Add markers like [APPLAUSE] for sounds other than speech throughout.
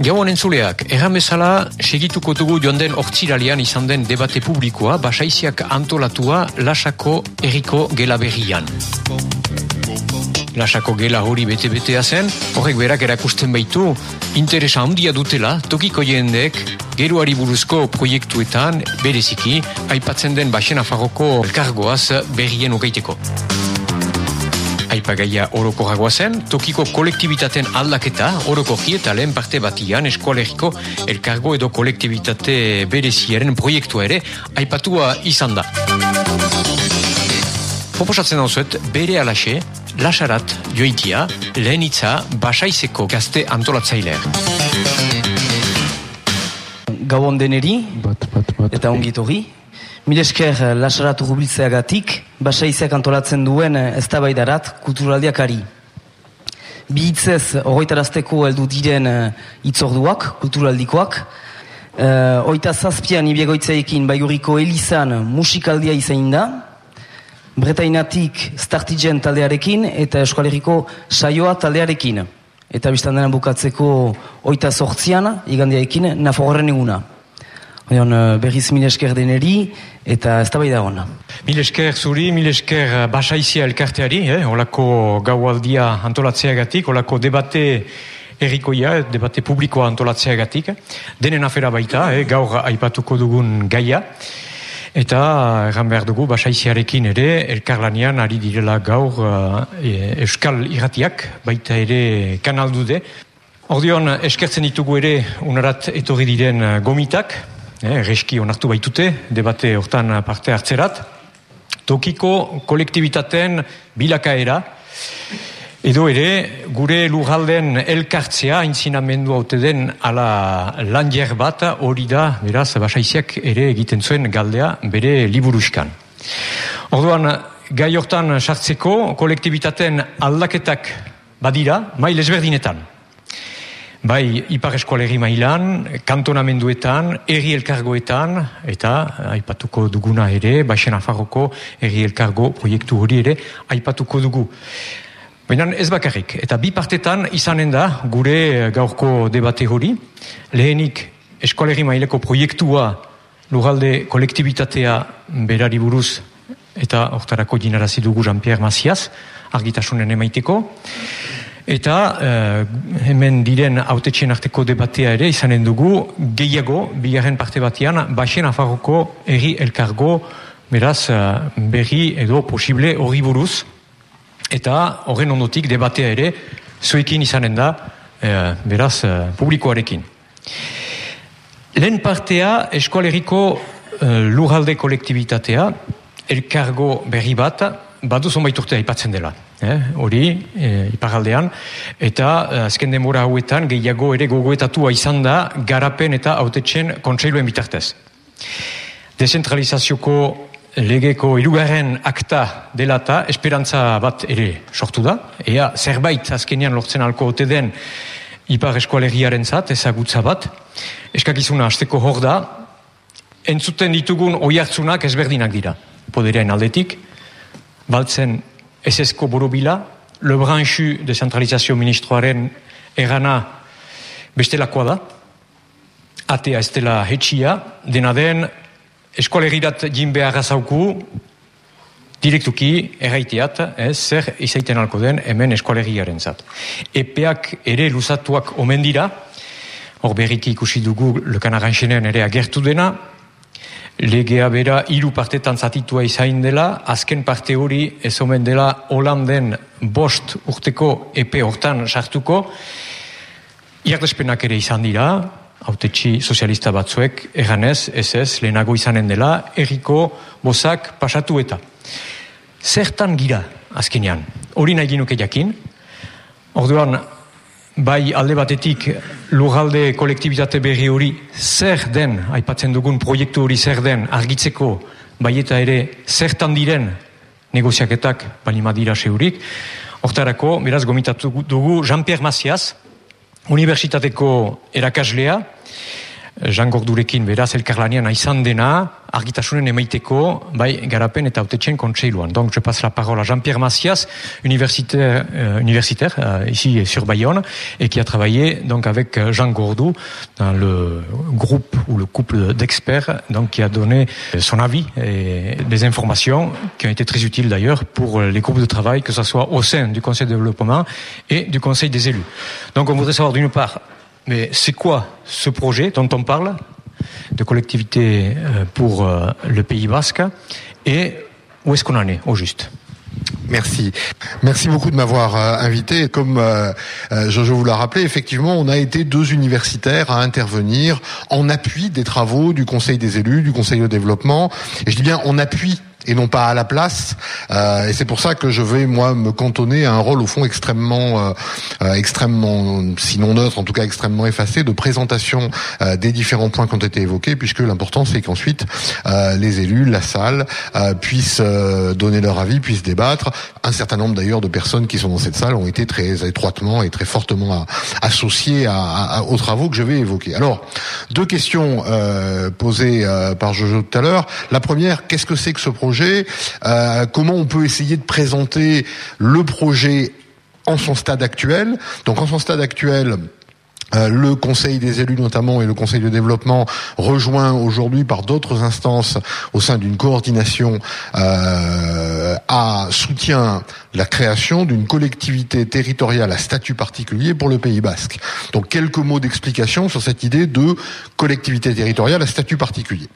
Gauan entzuleak, erran bezala, segituko dugu joan den ortsiralian izan den debate publikoa, basaiziak antolatua lasako erriko gela berrian. Lasako gela hori bete-betea zen, horrek berak erakusten baitu, interesa handia dutela, tokiko jendeek, geruari buruzko proiektuetan, bereziki, aipatzen den basen afarroko elkargoaz berrien ugaiteko aipagaia oroko zen, tokiko kolektibitaten aldaketa oroko eta lehen parte batian eskualeriko elkargo edo kolektibitate bereziaren proiektua ere aipatua izan da. Proposatzen hau bere alaxe, lasarat joitia, lehen itza, basaizeko gazte antolatzaileak. Gabon deneri, eta ongit hori, Milesker eh, lasaratu gubiltzeagatik, basa izak antolatzen duen eh, ez da baidarat kulturaldiak ari. Bi hitzez horretarazteko heldu diren uh, itzorduak, kulturaldikoak. Uh, oita zazpian ibiegoitzaekin baiguriko elizan musikaldia izain da. Bretainatik startigen taldearekin eta eskualeriko saioa taldearekin. Eta biztan bukatzeko oita sortzian, igandiaekin, naforren eguna. Oion, eh, berriz mil esker deneri, eta ez da bai da hona. Mil esker zuri, mil esker eh, basaizia elkarteari, eh? olako gaualdia antolatzeagatik, olako debate errikoia, debate publikoa antolatzeagatik. Denen afera baita, eh? gaur aipatuko dugun gaia. Eta erran behar dugu, basaiziarekin ere, elkarlanian ari direla gaur e, euskal irratiak, baita ere kanaldude. Ordion, eskertzen ditugu ere unarat etorri diren gomitak, eh, reski onartu baitute, debate hortan parte hartzerat, tokiko kolektibitaten bilakaera, edo ere, gure lugalden elkartzea, intzinamendu haute den ala landier bat, hori da, beraz, basaiziak ere egiten zuen galdea bere liburuskan. Orduan, gai hortan sartzeko, kolektibitaten aldaketak badira, mail ezberdinetan. Bai, ipar eskualeri mailan, kantonamenduetan, erri elkargoetan, eta aipatuko duguna ere, baixen afarroko erri elkargo proiektu hori ere, aipatuko dugu. Baina ez bakarrik, eta bi partetan izanen da gure gaurko debate hori, lehenik eskualeri maileko proiektua lugalde kolektibitatea berari buruz eta hortarako jinarazi dugu Jean-Pierre Macias, argitasunen emaiteko, Eta uh, hemen diren autetxien arteko debatea ere izanen dugu gehiago, bigarren parte batean, baxen afarroko erri elkargo beraz uh, berri edo posible hori buruz. Eta horren ondotik debatea ere zuekin izanen da uh, beraz publikoarekin. Lehen partea eskualeriko uh, lurralde kolektibitatea, elkargo berri bat, badu zonbait urte aipatzen dela. Eh, hori, eh, iparaldean, eta eh, azken demora hauetan gehiago ere gogoetatua izan da garapen eta autetxen kontseiluen bitartez. Dezentralizazioko legeko irugarren akta delata esperantza bat ere sortu da, ea zerbait azkenean lortzen alko ote den ipar eskualegiaren zat, ezagutza bat, eskakizuna azteko hor da, entzuten ditugun oi hartzunak ezberdinak dira, poderean aldetik, baltzen esesko borobila, le branchu de centralizazio ministroaren erana bestelakoa da, atea ez dela hetxia, dena den eskualerirat jin behar zauku, direktuki erraiteat, ez, zer izaiten alko den hemen eskualeriaren zat. Epeak ere luzatuak omen dira, hor berriki ikusi dugu lekan ere agertu dena, legea bera hiru partetan zatitua izain dela, azken parte hori ez omen dela Holanden bost urteko epe hortan sartuko, iartespenak ere izan dira, autetxi sozialista batzuek, erganez, ez ez, lehenago izanen dela, erriko bozak pasatu eta. Zertan gira, azkenean, hori nahi ginuke jakin, orduan, bai alde batetik lurralde kolektibitate berri hori zer den, aipatzen dugun proiektu hori zer den argitzeko bai eta ere zertan diren negoziaketak balima dira seurik. Hortarako, beraz gomitatu dugu Jean-Pierre Macias, Universitateko erakaslea, Jean Gordurekin beraz elkarlanean izan dena, argitasunen emaiteko, bai, garapen eta autetxen kontseiluan. Donc, je passe la parole à Jean-Pierre Macias, universitaire, euh, universitaire euh, ici sur Bayonne, et qui a travaillé donc avec euh, Jean Gordou dans le groupe ou le couple d'experts, donc qui a donné son avis et des informations qui ont été très utiles d'ailleurs pour les groupes de travail, que ce soit au sein du Conseil de développement et du Conseil des élus. Donc, on voudrait savoir d'une part, mais c'est quoi ce projet dont on parle de collectivité euh, pour euh, le Pays Basque et où est-ce qu'on en est au juste? Merci. Merci beaucoup de m'avoir euh, invité. Comme euh, Jojo vous l'a rappelé, effectivement, on a été deux universitaires à intervenir en appui des travaux du Conseil des élus, du Conseil de développement. Et je dis bien en appui et non pas à la place. Euh, et c'est pour ça que je vais moi me cantonner à un rôle au fond extrêmement, euh, euh extrêmement, sinon neutre, en tout cas extrêmement effacé, de présentation euh, des différents points qui ont été évoqués, puisque l'important c'est qu'ensuite euh, les élus, la salle puissent donner leur avis, puissent débattre. Un certain nombre d'ailleurs de personnes qui sont dans cette salle ont été très étroitement et très fortement associées à, à, aux travaux que je vais évoquer. Alors, deux questions posées par Jojo tout à l'heure. La première, qu'est-ce que c'est que ce projet euh, comment on peut essayer de présenter le projet en son stade actuel? Donc en son stade actuel, le Conseil des élus notamment et le Conseil de développement rejoint aujourd'hui par d'autres instances au sein d'une coordination euh, à soutien la création d'une collectivité territoriale à statut particulier pour le Pays Basque. Donc quelques mots d'explication sur cette idée de collectivité territoriale à statut particulier.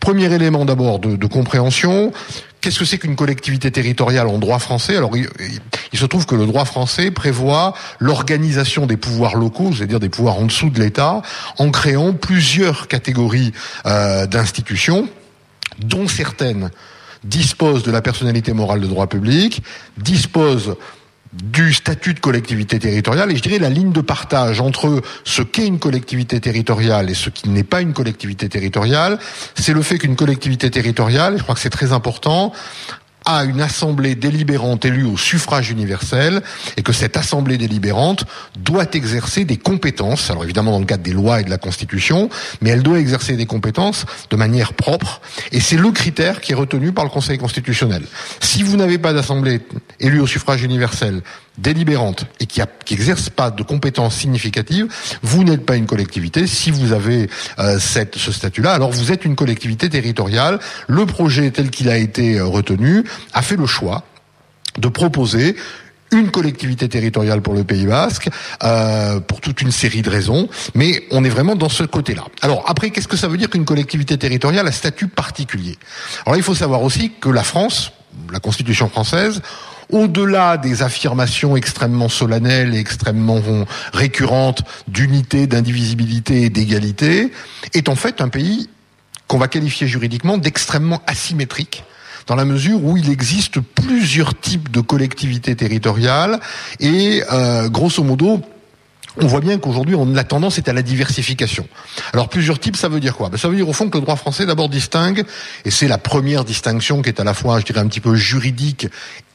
Premier élément d'abord de compréhension, Qu'est-ce que c'est qu'une collectivité territoriale en droit français? Alors, il, se trouve que le droit français prévoit l'organisation des pouvoirs locaux, c'est-à-dire des pouvoirs en dessous de l'État, en créant plusieurs catégories euh, d'institutions, dont certaines disposent de la personnalité morale de droit public, disposent du statut de collectivité territoriale et je dirais la ligne de partage entre ce qu'est une collectivité territoriale et ce qui n'est pas une collectivité territoriale, c'est le fait qu'une collectivité territoriale, je crois que c'est très important, à une assemblée délibérante élue au suffrage universel et que cette assemblée délibérante doit exercer des compétences, alors évidemment dans le cadre des lois et de la Constitution, mais elle doit exercer des compétences de manière propre et c'est le critère qui est retenu par le Conseil constitutionnel. Si vous n'avez pas d'assemblée élue au suffrage universel délibérante et qui, n'exerce pas de compétences significatives, vous n'êtes pas une collectivité. Si vous avez euh, cette, ce statut-là, alors vous êtes une collectivité territoriale. Le projet tel qu'il a été euh, retenu a fait le choix de proposer une collectivité territoriale pour le Pays Basque, euh, pour toute une série de raisons, mais on est vraiment dans ce côté-là. Alors après, qu'est-ce que ça veut dire qu'une collectivité territoriale a statut particulier? Alors il faut savoir aussi que la France, la Constitution française, au-delà des affirmations extrêmement solennelles et extrêmement récurrentes d'unité, d'indivisibilité et d'égalité, est en fait un pays qu'on va qualifier juridiquement d'extrêmement asymétrique dans la mesure où il existe plusieurs types de collectivités territoriales et euh, grosso modo on voit bien qu'aujourd'hui, la tendance est à la diversification. Alors, plusieurs types, ça veut dire quoi? Ben, Ça veut dire, au fond, que le droit français, d'abord, distingue, et c'est la première distinction qui est à la fois, je dirais, un petit peu juridique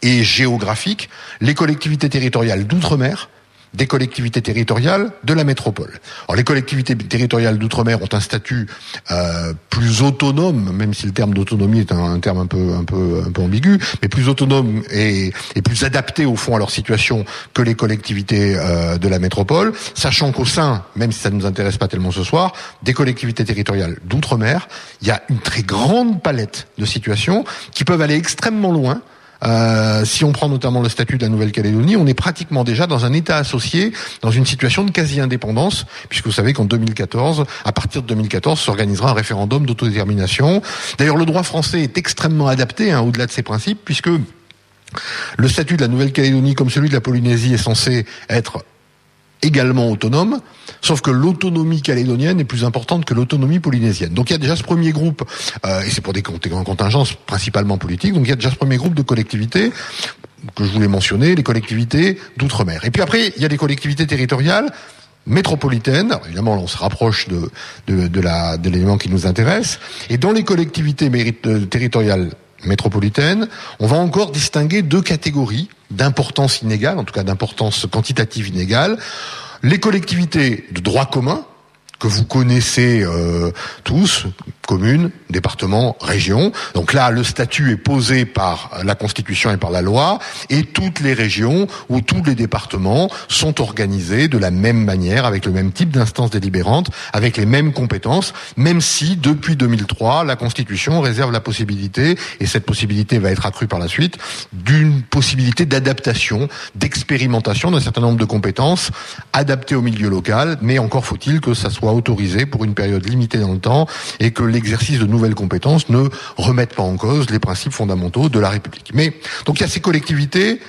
et géographique, les collectivités territoriales d'outre-mer, des collectivités territoriales de la métropole. Alors les collectivités territoriales d'outre-mer ont un statut euh, plus autonome, même si le terme d'autonomie est un, terme un peu un peu un peu ambigu, mais plus autonome et, plus adapté au fond à leur situation que les collectivités euh, de la métropole, sachant qu'au sein, même si ça ne nous intéresse pas tellement ce soir, des collectivités territoriales d'outre-mer, il y a une très grande palette de situations qui peuvent aller extrêmement loin euh, si on prend notamment le statut de la Nouvelle-Calédonie, on est pratiquement déjà dans un État associé, dans une situation de quasi-indépendance, puisque vous savez qu'en 2014, à partir de 2014, s'organisera un référendum d'autodétermination. D'ailleurs, le droit français est extrêmement adapté hein, au-delà de ces principes, puisque le statut de la Nouvelle-Calédonie, comme celui de la Polynésie, est censé être également autonome, sauf que l'autonomie calédonienne est plus importante que l'autonomie polynésienne. Donc il y a déjà ce premier groupe, euh, et c'est pour des contingences principalement politiques, donc il y a déjà ce premier groupe de collectivités que je voulais mentionner, les collectivités d'outre-mer. Et puis après, il y a des collectivités territoriales métropolitaines. Alors, évidemment, on se rapproche de, de, de la, de l'élément qui nous intéresse. Et dans les collectivités euh, territoriales métropolitaines, on va encore distinguer deux catégories d'importance inégale, en tout cas d'importance quantitative inégale. Les collectivités de droit commun, que vous connaissez euh, tous, communes, départements, régions. Donc là, le statut est posé par la Constitution et par la loi, et toutes les régions ou tous les départements sont organisés de la même manière, avec le même type d'instance délibérante, avec les mêmes compétences, même si depuis 2003, la Constitution réserve la possibilité, et cette possibilité va être accrue par la suite, d'une possibilité d'adaptation, d'expérimentation d'un certain nombre de compétences adaptées au milieu local, mais encore faut-il que ça soit autorisé pour une période limitée dans le temps et que l'exercice de nouvelles compétences ne remette pas en cause les principes fondamentaux de la République. Mais donc il y a ces collectivités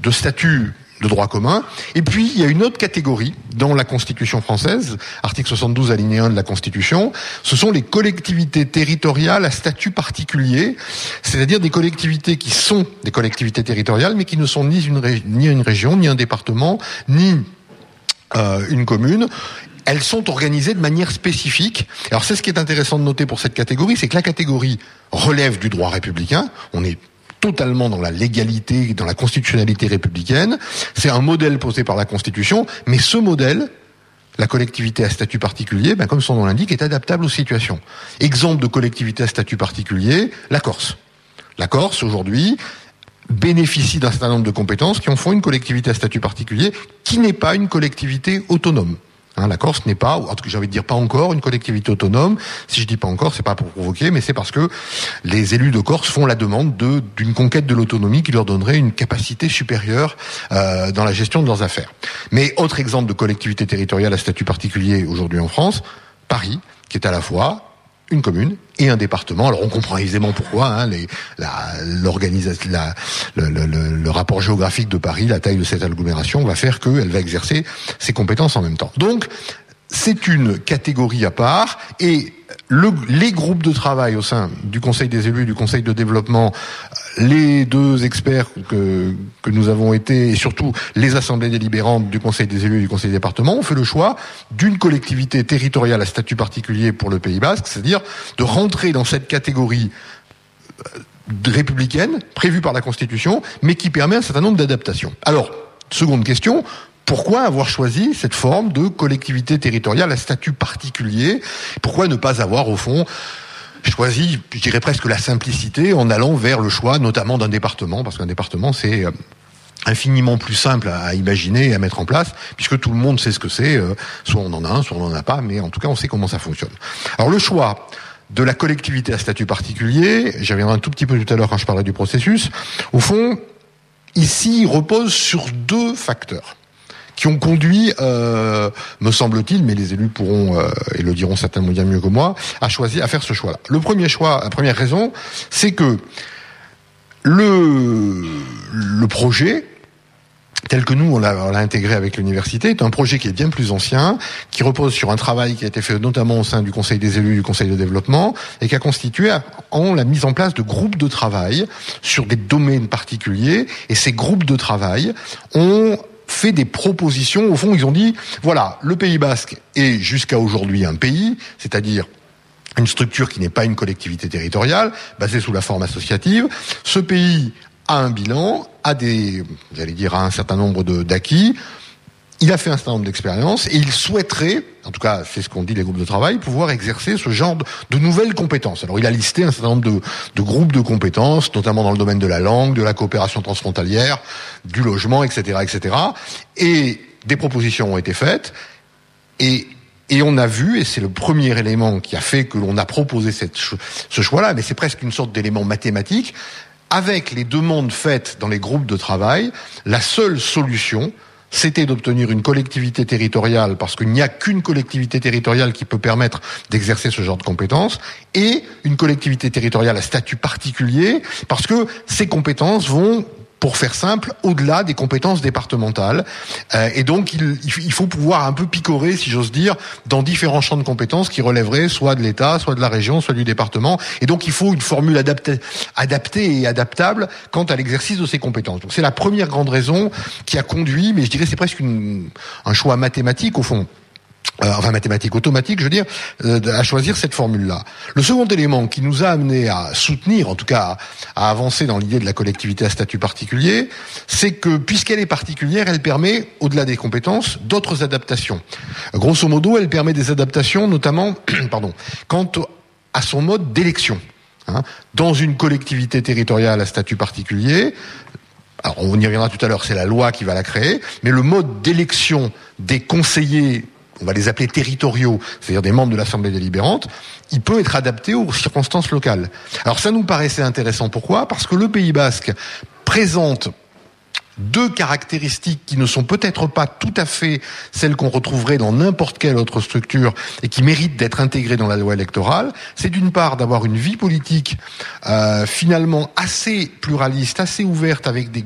de statut de droit commun. Et puis, il y a une autre catégorie dans la Constitution française, article 72 alinéa 1 de la Constitution, ce sont les collectivités territoriales à statut particulier, c'est-à-dire des collectivités qui sont des collectivités territoriales, mais qui ne sont ni une, ni une région, ni un département, ni euh, une commune, elles sont organisées de manière spécifique. Alors c'est ce qui est intéressant de noter pour cette catégorie, c'est que la catégorie relève du droit républicain. On est totalement dans la légalité, dans la constitutionnalité républicaine. C'est un modèle posé par la Constitution, mais ce modèle, la collectivité à statut particulier, ben comme son nom l'indique, est adaptable aux situations. Exemple de collectivité à statut particulier, la Corse. La Corse, aujourd'hui, bénéficie d'un certain nombre de compétences qui en font une collectivité à statut particulier qui n'est pas une collectivité autonome. Hein, la Corse n'est pas, en tout cas j'ai envie de dire pas encore, une collectivité autonome. Si je dis pas encore, c'est pas pour provoquer, mais c'est parce que les élus de Corse font la demande de d'une conquête de l'autonomie qui leur donnerait une capacité supérieure euh, dans la gestion de leurs affaires. Mais autre exemple de collectivité territoriale à statut particulier aujourd'hui en France, Paris, qui est à la fois une commune et un département. Alors on comprend aisément pourquoi. Hein, le, le, rapport géographique de Paris, la taille de cette agglomération, va faire qu'elle va exercer ses compétences en même temps. Donc c'est une catégorie à part et le, les groupes de travail au sein du Conseil des élus, du Conseil de développement, les deux experts que, que nous avons été, et surtout les assemblées délibérantes du Conseil des élus et du Conseil des départements, ont fait le choix d'une collectivité territoriale à statut particulier pour le Pays Basque, c'est-à-dire de rentrer dans cette catégorie euh, républicaine prévue par la Constitution, mais qui permet un certain nombre d'adaptations. Alors, seconde question, pourquoi avoir choisi cette forme de collectivité territoriale à statut particulier? Pourquoi ne pas avoir, au fond, choisi, je dirais presque la simplicité, en allant vers le choix notamment d'un département, parce qu'un département, c'est euh, infiniment plus simple à imaginer et à mettre en place, puisque tout le monde sait ce que c'est, euh, soit on en a un, soit on n'en a pas, mais en tout cas on sait comment ça fonctionne. Alors le choix de la collectivité à statut particulier, j'y reviendrai un tout petit peu tout à l'heure quand je parlais du processus, au fond, ici, repose sur deux facteurs qui ont conduit, euh, me semble-t-il, mais les élus pourront euh, et le diront certainement bien mieux que moi, à choisir, à faire ce choix-là. Le premier choix, la première raison, c'est que le le projet tel que nous on l'a intégré avec l'université est un projet qui est bien plus ancien, qui repose sur un travail qui a été fait notamment au sein du Conseil des élus, du Conseil de développement, et qui a constitué en la mise en place de groupes de travail sur des domaines particuliers. Et ces groupes de travail ont fait des propositions. Au fond, ils ont dit, voilà, le Pays basque est jusqu'à aujourd'hui un pays, c'est-à-dire une structure qui n'est pas une collectivité territoriale, basée sous la forme associative. Ce pays a un bilan, a des, j'allais dire, a un certain nombre d'acquis il a fait un certain nombre d'expériences et il souhaiterait, en tout cas c'est ce qu'ont dit les groupes de travail, pouvoir exercer ce genre de, nouvelles compétences. Alors il a listé un certain nombre de, de, groupes de compétences, notamment dans le domaine de la langue, de la coopération transfrontalière, du logement, etc., etc. Et des propositions ont été faites et et on a vu, et c'est le premier élément qui a fait que l'on a proposé cette, ce choix-là, mais c'est presque une sorte d'élément mathématique, avec les demandes faites dans les groupes de travail, la seule solution, c'était d'obtenir une collectivité territoriale, parce qu'il n'y a qu'une collectivité territoriale qui peut permettre d'exercer ce genre de compétences, et une collectivité territoriale à statut particulier, parce que ces compétences vont pour faire simple, au-delà des compétences départementales. Euh, et donc, il, faut pouvoir un peu picorer, si j'ose dire, dans différents champs de compétences qui relèveraient soit de l'État, soit de la région, soit du département. Et donc, il faut une formule adaptée, adaptée et adaptable quant à l'exercice de ces compétences. Donc, c'est la première grande raison qui a conduit, mais je dirais c'est presque un choix mathématique au fond enfin mathématiques automatiques, je veux dire, euh, à choisir cette formule-là. Le second élément qui nous a amené à soutenir, en tout cas à, avancer dans l'idée de la collectivité à statut particulier, c'est que puisqu'elle est particulière, elle permet, au-delà des compétences, d'autres adaptations. Grosso modo, elle permet des adaptations, notamment, [CLEARS THROAT] pardon, quant à son mode d'élection. Hein. Dans une collectivité territoriale à statut particulier, alors on y reviendra tout à l'heure, c'est la loi qui va la créer, mais le mode d'élection des conseillers on va les appeler territoriaux, c'est-à-dire des membres de l'Assemblée délibérante, il peut être adapté aux circonstances locales. Alors ça nous paraissait intéressant. Pourquoi? Parce que le Pays basque présente deux caractéristiques qui ne sont peut-être pas tout à fait celles qu'on retrouverait dans n'importe quelle autre structure et qui méritent d'être intégrées dans la loi électorale, c'est d'une part d'avoir une vie politique euh, finalement assez pluraliste, assez ouverte avec des,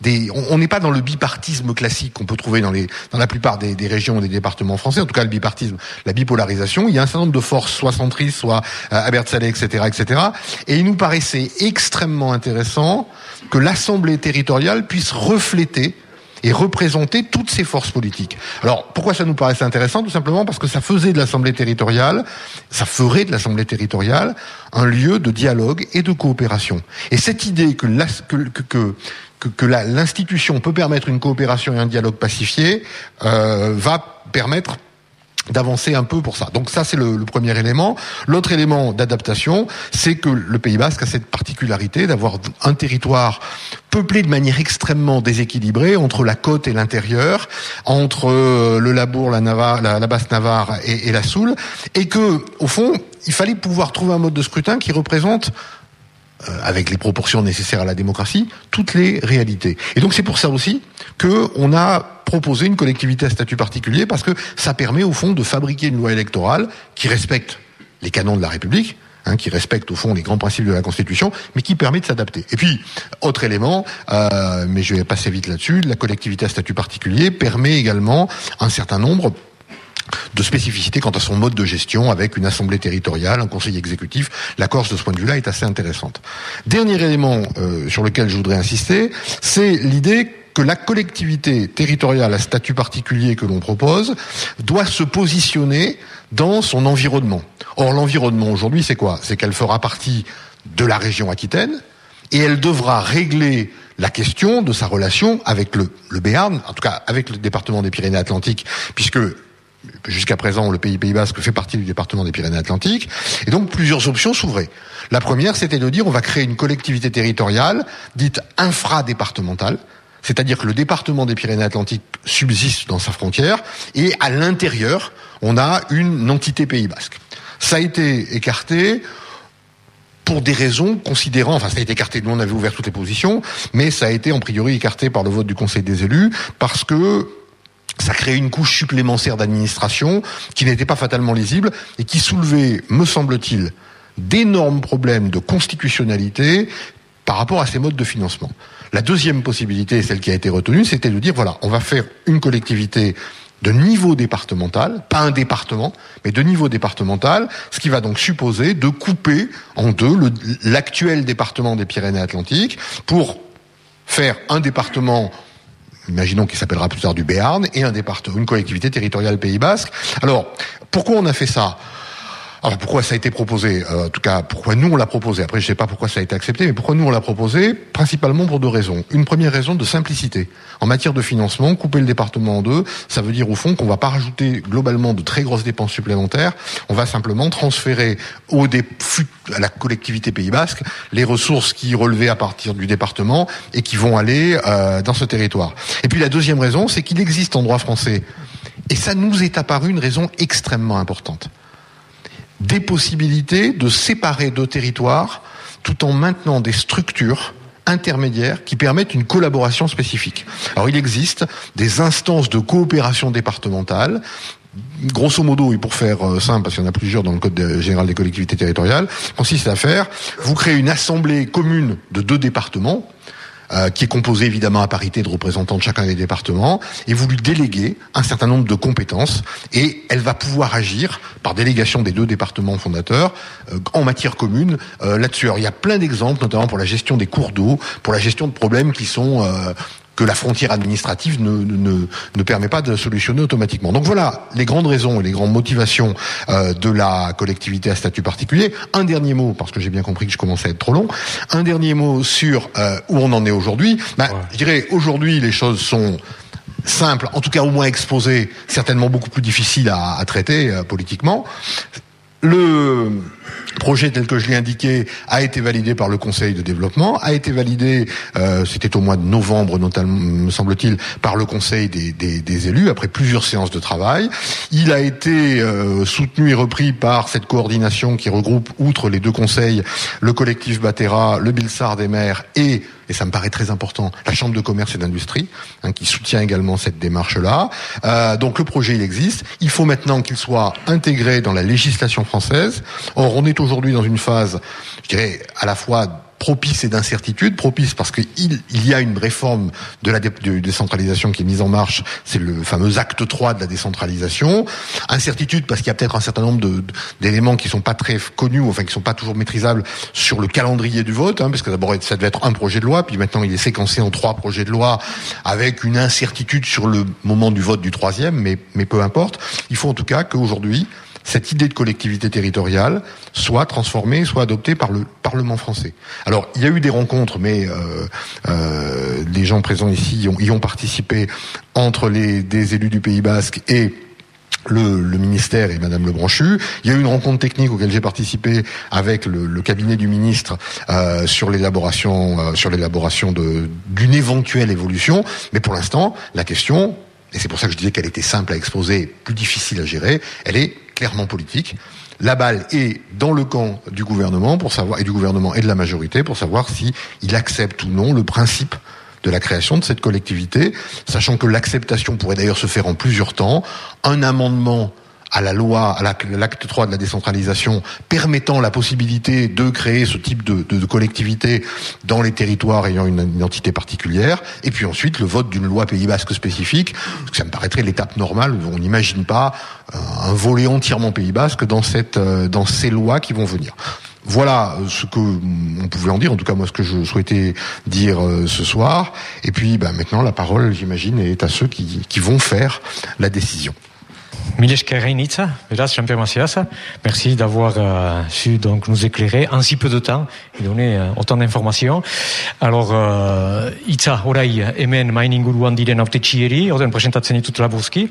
des on n'est pas dans le bipartisme classique qu'on peut trouver dans les dans la plupart des, des régions et des départements français, en tout cas le bipartisme, la bipolarisation. Il y a un certain nombre de forces, soit centristes, soit euh, Saleh, etc., etc. Et il nous paraissait extrêmement intéressant que l'Assemblée territoriale puisse refléter et représenter toutes ces forces politiques. Alors, pourquoi ça nous paraissait intéressant Tout simplement parce que ça faisait de l'Assemblée territoriale, ça ferait de l'Assemblée territoriale un lieu de dialogue et de coopération. Et cette idée que, l'institution peut permettre une coopération et un dialogue pacifié euh, va permettre d'avancer un peu pour ça. Donc ça, c'est le, premier élément. L'autre élément d'adaptation, c'est que le Pays Basque a cette particularité d'avoir un territoire peuplé de manière extrêmement déséquilibrée entre la côte et l'intérieur, entre euh, le Labour, la, Navarre, la, basse Navarre et, et la Soule, et que, au fond, il fallait pouvoir trouver un mode de scrutin qui représente euh, avec les proportions nécessaires à la démocratie, toutes les réalités. Et donc c'est pour ça aussi que on a proposé une collectivité à statut particulier parce que ça permet au fond de fabriquer une loi électorale qui respecte les canons de la République, hein, qui respecte au fond les grands principes de la Constitution, mais qui permet de s'adapter. Et puis, autre élément, euh, mais je vais passer vite là-dessus, la collectivité à statut particulier permet également un certain nombre de spécificité quant à son mode de gestion avec une assemblée territoriale, un conseil exécutif. La Corse, de ce point de vue-là, est assez intéressante. Dernier élément euh, sur lequel je voudrais insister, c'est l'idée que la collectivité territoriale à statut particulier que l'on propose doit se positionner dans son environnement. Or, l'environnement aujourd'hui, c'est quoi? C'est qu'elle fera partie de la région Aquitaine et elle devra régler la question de sa relation avec le, le Béarn, en tout cas avec le département des Pyrénées-Atlantiques, puisque Jusqu'à présent, le pays Pays Basque fait partie du département des Pyrénées-Atlantiques. Et donc, plusieurs options s'ouvraient. La première, c'était de dire on va créer une collectivité territoriale dite infradépartementale, c'est-à-dire que le département des Pyrénées-Atlantiques subsiste dans sa frontière, et à l'intérieur, on a une entité Pays Basque. Ça a été écarté pour des raisons considérant, enfin ça a été écarté, nous on avait ouvert toutes les positions, mais ça a été en priori écarté par le vote du Conseil des élus, parce que ça crée une couche supplémentaire d'administration qui n'était pas fatalement lisible et qui soulevait, me semble-t-il, d'énormes problèmes de constitutionnalité par rapport à ces modes de financement. La deuxième possibilité, celle qui a été retenue, c'était de dire, voilà, on va faire une collectivité de niveau départemental, pas un département, mais de niveau départemental, ce qui va donc supposer de couper en deux l'actuel département des Pyrénées-Atlantiques pour faire un département imaginons qu'il s'appellera plus tard du Béarn, et un département, une collectivité territoriale Pays Basque. Alors, pourquoi on a fait ça? Alors pourquoi ça a été proposé? Euh, En tout cas, pourquoi nous on l'a proposé? Après, je sais pas pourquoi ça a été accepté, mais pourquoi nous on l'a proposé? Principalement pour deux raisons. Une première raison de simplicité. En matière de financement, couper le département en deux, ça veut dire au fond qu'on va pas rajouter globalement de très grosses dépenses supplémentaires. On va simplement transférer au à la collectivité Pays Basque les ressources qui relevaient à partir du département et qui vont aller euh, dans ce territoire. Et puis la deuxième raison, c'est qu'il existe en droit français, et ça nous est apparu une raison extrêmement importante des possibilités de séparer deux territoires tout en maintenant des structures intermédiaires qui permettent une collaboration spécifique. Alors il existe des instances de coopération départementale grosso modo, et pour faire euh, simple, parce qu'il y en a plusieurs dans le Code général des collectivités territoriales, consiste à faire, vous créez une assemblée commune de deux départements, euh, qui est composé évidemment à parité de représentants de chacun des départements, et vous lui déléguez un certain nombre de compétences, et elle va pouvoir agir par délégation des deux départements fondateurs euh, en matière commune euh, là-dessus. il y a plein d'exemples, notamment pour la gestion des cours d'eau, pour la gestion de problèmes qui sont que la frontière administrative ne, ne, ne permet pas de solutionner automatiquement. Donc voilà les grandes raisons et les grandes motivations euh, de la collectivité à statut particulier. Un dernier mot, parce que j'ai bien compris que je commençais à être trop long, un dernier mot sur euh, où on en est aujourd'hui. Bah, Je dirais aujourd'hui les choses sont simples, en tout cas au moins exposées, certainement beaucoup plus difficiles à, à traiter euh, politiquement. Le projet tel que je l'ai indiqué a été validé par le Conseil de développement, a été validé, euh, c'était au mois de novembre notamment, me semble-t-il, par le Conseil des, des, des, élus, après plusieurs séances de travail. Il a été euh, soutenu et repris par cette coordination qui regroupe, outre les deux conseils, le collectif Batera, le Bilsard des maires et et ça me paraît très important, la Chambre de commerce et d'industrie, hein, qui soutient également cette démarche-là. Euh, donc le projet, il existe. Il faut maintenant qu'il soit intégré dans la législation française. On est aujourd'hui dans une phase, je dirais, à la fois propice et d'incertitude. Propice parce qu'il il y a une réforme de la décentralisation qui est mise en marche, c'est le fameux acte 3 de la décentralisation. Incertitude parce qu'il y a peut-être un certain nombre d'éléments qui sont pas très connus, enfin qui sont pas toujours maîtrisables sur le calendrier du vote, hein, parce que d'abord ça devait être un projet de loi, puis maintenant il est séquencé en trois projets de loi avec une incertitude sur le moment du vote du troisième, mais peu importe. Il faut en tout cas qu'aujourd'hui, cette idée de collectivité territoriale soit transformée, soit adoptée par le Parlement français. Alors, il y a eu des rencontres, mais euh, euh, les gens présents ici y ont, participé entre les des élus du Pays Basque et le, le, ministère et Madame Lebranchu. Il y a eu une rencontre technique auquel j'ai participé avec le, le, cabinet du ministre euh, sur l'élaboration euh, sur l'élaboration d'une éventuelle évolution. Mais pour l'instant, la question et c'est pour ça que je disais qu'elle était simple à exposer, plus difficile à gérer, elle est clairement politique. La balle est dans le camp du gouvernement pour savoir et du gouvernement et de la majorité pour savoir si il accepte ou non le principe de la création de cette collectivité, sachant que l'acceptation pourrait d'ailleurs se faire en plusieurs temps. Un amendement à la loi, à l'acte 3 de la décentralisation, permettant la possibilité de créer ce type de, collectivité dans les territoires ayant une identité particulière, et puis ensuite le vote d'une loi Pays Basque spécifique, ça me paraîtrait l'étape normale, on n'imagine pas euh, un volet entièrement Pays Basque euh, dans ces lois qui vont venir. Voilà ce que on pouvait en dire, en tout cas moi ce que je souhaitais dire euh, ce soir. Et puis ben, maintenant la parole, j'imagine, est à ceux qui vont faire la décision. Milesker Reinitza, Vedas Jean-Pierre Macias, merci d'avoir euh, su donc nous éclairer en si peu de temps et donner euh, autant d'informations. Alors, uh, itza orai hemen main inguruan diren autetxieri, orden presentatzen ditut laburski.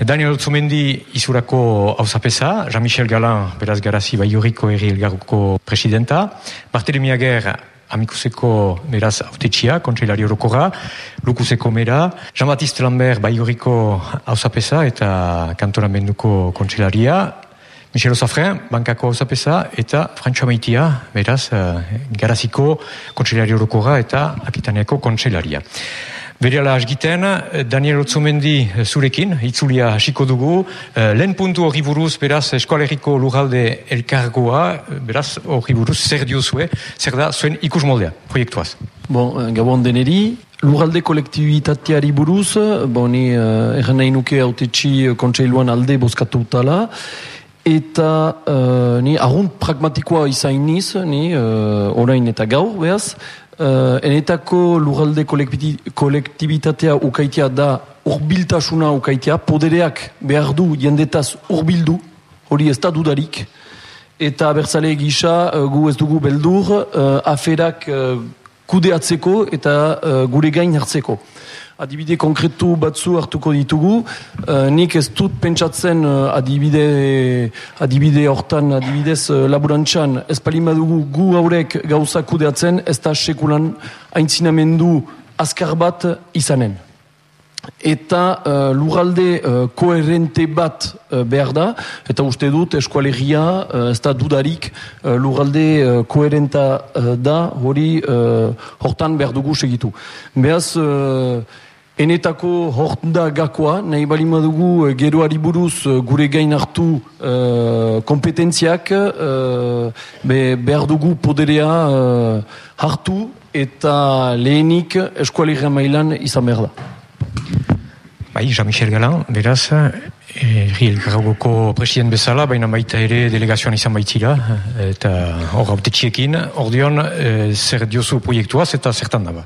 Daniel Otzumendi izurako hauzapesa, Jean-Michel Galan, beraz garazi baiuriko erri elgarruko presidenta, Barthelemy Aguer, amikuseko beraz autetxia, kontseilari orokorra, lukuseko mera, Jean-Baptiste Lambert baiuriko hauzapesa eta kantonamenduko kontseilaria, Michel Osafren, bankako hauzapesa, eta Frantxo Maitia, beraz, uh, garaziko kontseilari orokorra eta akitaneako kontseilaria. Berela asgiten, Daniel Otzomendi zurekin, itzulia hasiko dugu, lehen puntu hori buruz, beraz, eskualeriko lugalde elkargoa, beraz, hori buruz, zer diozue, zer da, zuen ikus moldea, proiektuaz. Bon, gabon deneri, Lugalde kolektibitateari buruz, boni, erren nahi nuke autetxi kontseiluan alde bozkatu utala, eta uh, ni agunt pragmatikoa izainiz, ni uh, orain eta gaur, behaz, uh, enetako lugalde kolektibitatea ukaitea da urbiltasuna ukaitea, podereak behar du jendetaz urbildu, hori ez da dudarik, eta bertzale gisa uh, gu ez dugu beldur, uh, aferak uh, kudeatzeko eta uh, gure gain hartzeko. Adibide konkretu batzu hartuko ditugu, uh, nik ez dut pentsatzen uh, adibide, adibide hortan, adibidez uh, laburantxan, ez palimadugu gu haurek gauza kudeatzen, ez da sekulan aintzinamendu azkar bat izanen. Eta uh, lugalde uh, koherente bat uh, behar da, eta uste dut eskualegia uh, ez da dudarik uh, lugalde uh, koherenta uh, da, hori uh, hortan behar dugu segitu. Behaz, uh, enetako hortenda gakoa, nahi bali madugu geroari buruz gure gain hartu uh, kompetentziak, uh, be, behar dugu poderea uh, hartu eta lehenik eskualegia mailan izan behar da. Bai, Jean-Michel Galan, beraz, erri elkarragoko president bezala, baina baita ere delegazioan izan baitira, eta hor autetxiekin, hor dion, zer diozu proiektuaz eta zertan daba?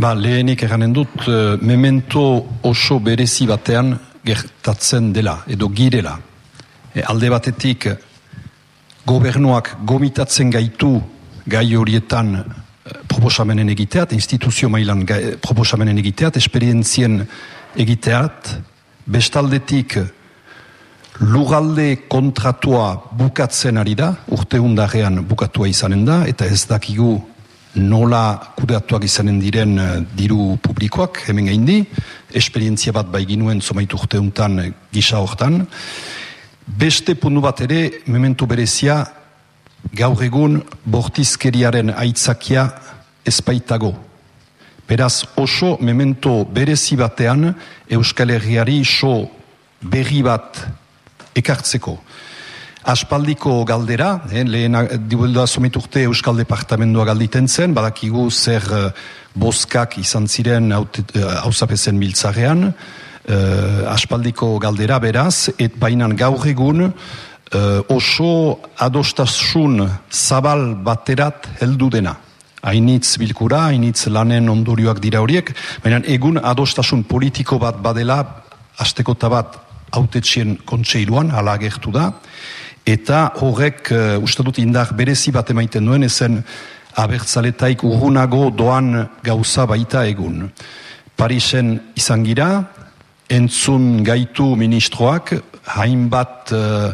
Ba, lehenik eranen dut, uh, memento oso berezi batean gertatzen dela, edo girela. E, alde batetik, gobernuak gomitatzen gaitu gai horietan uh, proposamenen egiteat, instituzio mailan gai, proposamenen egiteat, esperientzien egiteat, bestaldetik lugalde kontratua bukatzen ari da, urte hundarrean bukatua izanen da, eta ez dakigu nola kudeatuak izanen diren uh, diru publikoak, hemen gaindi, esperientzia bat bai ginuen zomaitu urte untan gisa hortan. Beste puntu bat ere, mementu berezia, gaur egun bortizkeriaren aitzakia ezpaitago. Beraz oso memento berezi batean Euskal Herriari so berri bat ekartzeko. Aspaldiko galdera, eh, lehen dibulda someturte Euskal Departamentoa galditen zen, badakigu zer uh, boskak izan ziren hausapezen uh, miltzarean, uh, aspaldiko galdera beraz, et bainan gaur egun uh, oso adostasun zabal baterat heldu dena. Hainitz bilkura, hainitz lanen ondorioak dira horiek, baina egun adostasun politiko bat badela, astekota bat autetxien kontseiluan, ala agertu da, eta horrek uh, uste dut indar berezi bat emaiten duen ezen abertzaletaik urrunago doan gauza baita egun. Parisen izan gira, entzun gaitu ministroak, hainbat uh,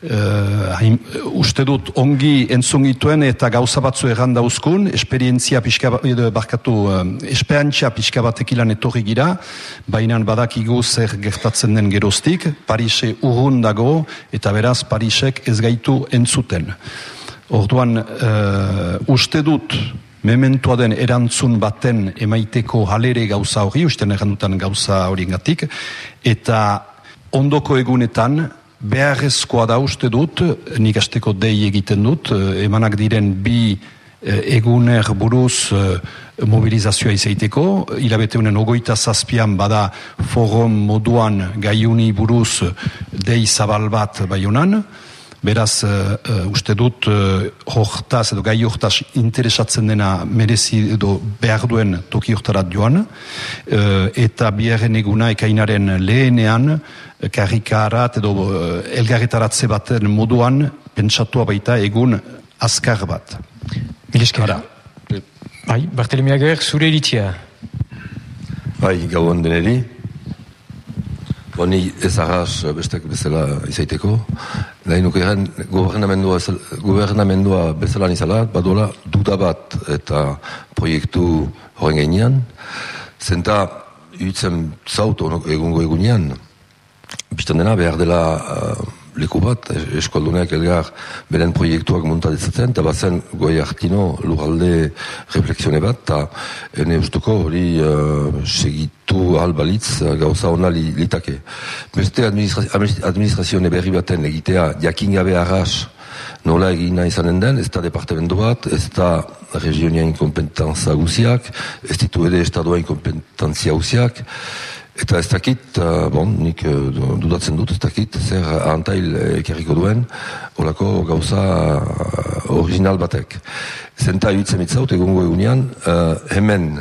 Uh, hain, uste dut ongi entzungituen eta gauza batzu erran dauzkun, esperientzia pixka bat, barkatu, uh, esperantzia pixka batek ilan etorri gira, baina badakigu zer gertatzen den geroztik, Parise urrun dago, eta beraz Parisek ez gaitu entzuten. Orduan, uh, uste dut, mementua den erantzun baten emaiteko halere gauza hori, uste errandutan gauza hori gatik, eta ondoko egunetan, beharrezkoa da uste dut, nik asteko dei egiten dut, eh, emanak diren bi eh, eguner buruz eh, mobilizazioa izaiteko, hilabete honen ogoita zazpian bada forum moduan gaiuni buruz dei zabal bat baionan, beraz uste dut uh, hortaz edo gai hortaz interesatzen dena merezi edo behar duen toki hortarat joan, eta biherren eguna ekainaren lehenean karrikarat edo uh, elgarretaratze baten moduan pentsatua baita egun azkar bat. Mileskara. Bai, Bartelemi Ager, zure iritzia. Bai, gauan deneri. Boni ez arras bestek bezala izaiteko. Nahi nuke eren gobernamendua, gobernamendua bezala nizala, badola duda bat eta proiektu horren gainean. Zenta, hitzen zautu egungo egunean, Bistan dena, behar dela uh, leku bat, eskolduneak elgar beren proiektuak muntadizatzen, eta bazen goi hartino lurralde refleksione bat, eta ene ustuko hori uh, segitu albalitz uh, gauza hona li, litake. Beste administrazio berri baten egitea jakin gabe arras nola egina izanen den, ez da departamentu bat, ez da regionia inkompetentza guziak, ez ditu ere estadoa inkompetentzia guziak, Eta ez dakit, uh, bon, nik uh, dudatzen dut, ez dakit, zer ahantail ekerriko duen, olako gauza uh, original batek. Zenta hitzen mitzaut, egungo egunean, uh, hemen,